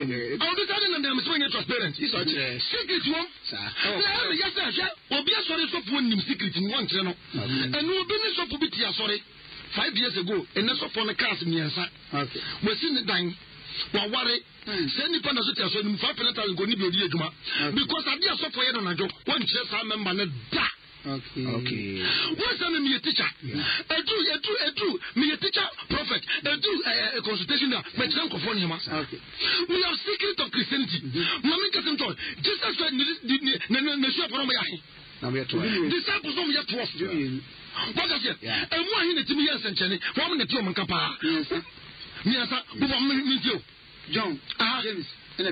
ọdún na dem sọ yẹn transparent. sísọ kyerẹ. secret wọn. sáà ẹ̀rọ mi yẹsẹ̀ ẹ̀hẹ́ obi asọ̀rọ̀ sọ̀fù wọn nim secret ni wọ́n kyerẹ no. ẹnu obi ni sọ̀fù bi ti asọ̀rọ̀ five years ago ẹnẹ sọ̀fù ni cars mìẹ̀nsa. wọ́n si ni dan wọ́n awari. sẹ́ nípa náà sọ ti asọ̀rọ̀ nimu five hundred thousand kò níbi òdi edwuma. because adi asọ̀fù yẹn nànàjọ wọ́n kyerẹ sáà mẹ́mbà náà dá. wọ́n sẹ́ni mi yẹ tíkya. ẹ̀dú ẹ̀dú ẹ̀d consultation there. My time for phone We have secret of Christianity. Mm-hmm. Mami kasem to. Jesus said, "Ne ne Disciples no meya twelve. What does it? And why he ne timi yes and cheni? Why me ne tio mankapa? Miasa, buba me me tio. John, James.